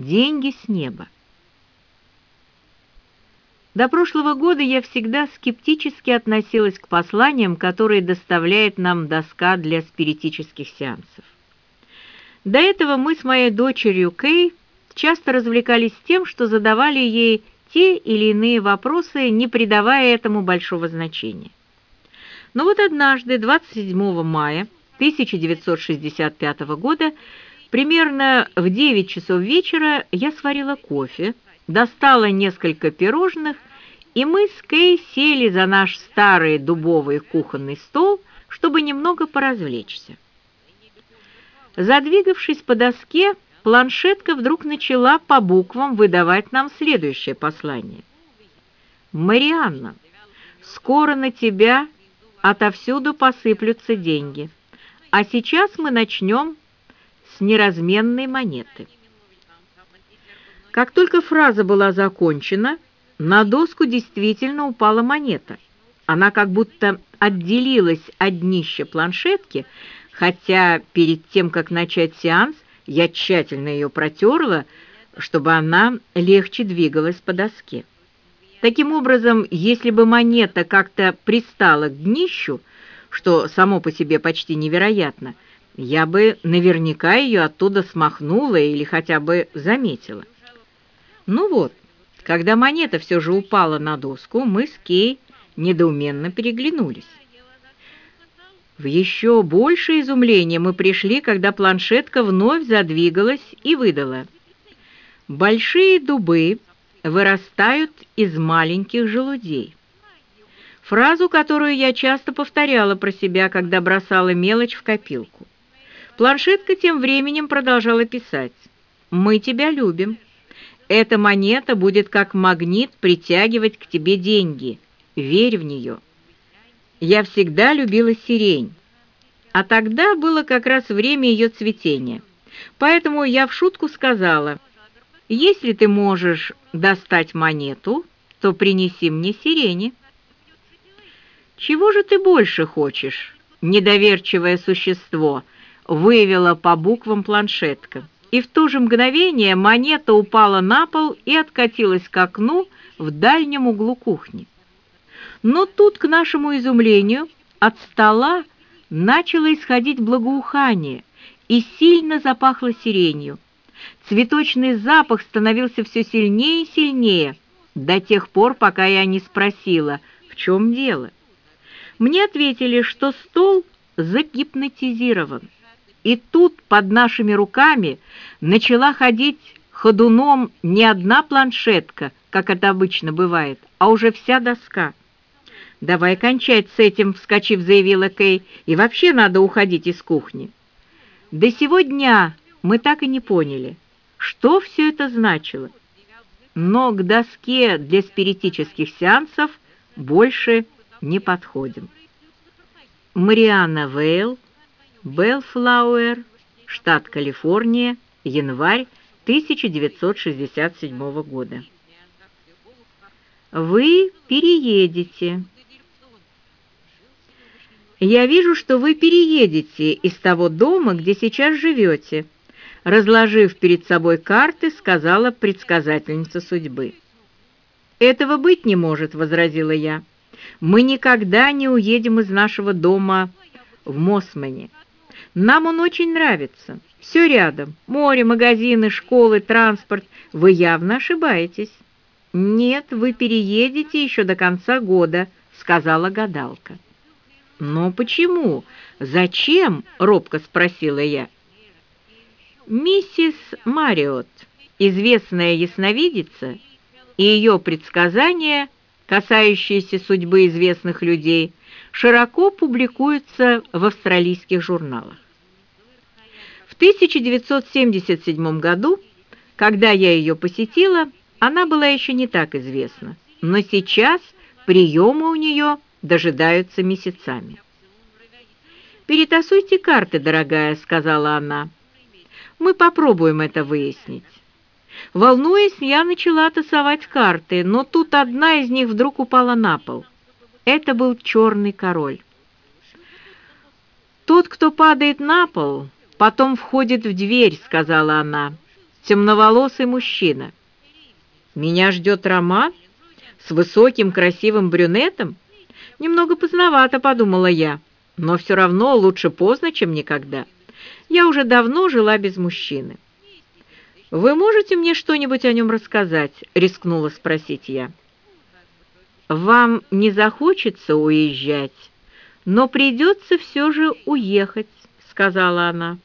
деньги с неба. До прошлого года я всегда скептически относилась к посланиям, которые доставляет нам доска для спиритических сеансов. До этого мы с моей дочерью Кей часто развлекались тем, что задавали ей те или иные вопросы, не придавая этому большого значения. Но вот однажды, 27 мая 1965 года, примерно в 9 часов вечера я сварила кофе, достала несколько пирожных, и мы с Кей сели за наш старый дубовый кухонный стол, чтобы немного поразвлечься. Задвигавшись по доске, планшетка вдруг начала по буквам выдавать нам следующее послание. «Марианна, скоро на тебя отовсюду посыплются деньги, а сейчас мы начнем с неразменной монеты». Как только фраза была закончена, на доску действительно упала монета. Она как будто отделилась от днища планшетки, хотя перед тем, как начать сеанс, я тщательно ее протерла, чтобы она легче двигалась по доске. Таким образом, если бы монета как-то пристала к днищу, что само по себе почти невероятно, я бы наверняка ее оттуда смахнула или хотя бы заметила. Ну вот, когда монета все же упала на доску, мы с Кей недоуменно переглянулись. В еще большее изумление мы пришли, когда планшетка вновь задвигалась и выдала. Большие дубы вырастают из маленьких желудей. Фразу, которую я часто повторяла про себя, когда бросала мелочь в копилку. Планшетка тем временем продолжала писать. «Мы тебя любим. Эта монета будет как магнит притягивать к тебе деньги. Верь в нее». Я всегда любила сирень, а тогда было как раз время ее цветения. Поэтому я в шутку сказала, «Если ты можешь достать монету, то принеси мне сирени». «Чего же ты больше хочешь?» Недоверчивое существо вывела по буквам планшетка. И в то же мгновение монета упала на пол и откатилась к окну в дальнем углу кухни. Но тут, к нашему изумлению, от стола начало исходить благоухание и сильно запахло сиренью. Цветочный запах становился все сильнее и сильнее, до тех пор, пока я не спросила, в чем дело. Мне ответили, что стол загипнотизирован. И тут под нашими руками начала ходить ходуном не одна планшетка, как это обычно бывает, а уже вся доска. «Давай кончать с этим», — вскочив, заявила Кей, «и вообще надо уходить из кухни». До сегодня мы так и не поняли, что все это значило. Но к доске для спиритических сеансов больше не подходим. Мариана Вейл, Белфлауэр, штат Калифорния, январь 1967 года. Вы переедете. «Я вижу, что вы переедете из того дома, где сейчас живете», разложив перед собой карты, сказала предсказательница судьбы. «Этого быть не может», — возразила я. «Мы никогда не уедем из нашего дома в Мосмане. Нам он очень нравится. Все рядом. Море, магазины, школы, транспорт. Вы явно ошибаетесь». «Нет, вы переедете еще до конца года», — сказала гадалка. «Но почему? Зачем?» — робко спросила я. Миссис Мариот, известная ясновидица, и ее предсказания, касающиеся судьбы известных людей, широко публикуются в австралийских журналах. В 1977 году, когда я ее посетила, она была еще не так известна, но сейчас приемы у нее – дожидаются месяцами. «Перетасуйте карты, дорогая», — сказала она. «Мы попробуем это выяснить». Волнуясь, я начала тасовать карты, но тут одна из них вдруг упала на пол. Это был черный король. «Тот, кто падает на пол, потом входит в дверь», — сказала она. темноволосый мужчина. Меня ждет роман с высоким красивым брюнетом? Немного поздновато, подумала я, но все равно лучше поздно, чем никогда. Я уже давно жила без мужчины. «Вы можете мне что-нибудь о нем рассказать?» — рискнула спросить я. «Вам не захочется уезжать, но придется все же уехать», — сказала она.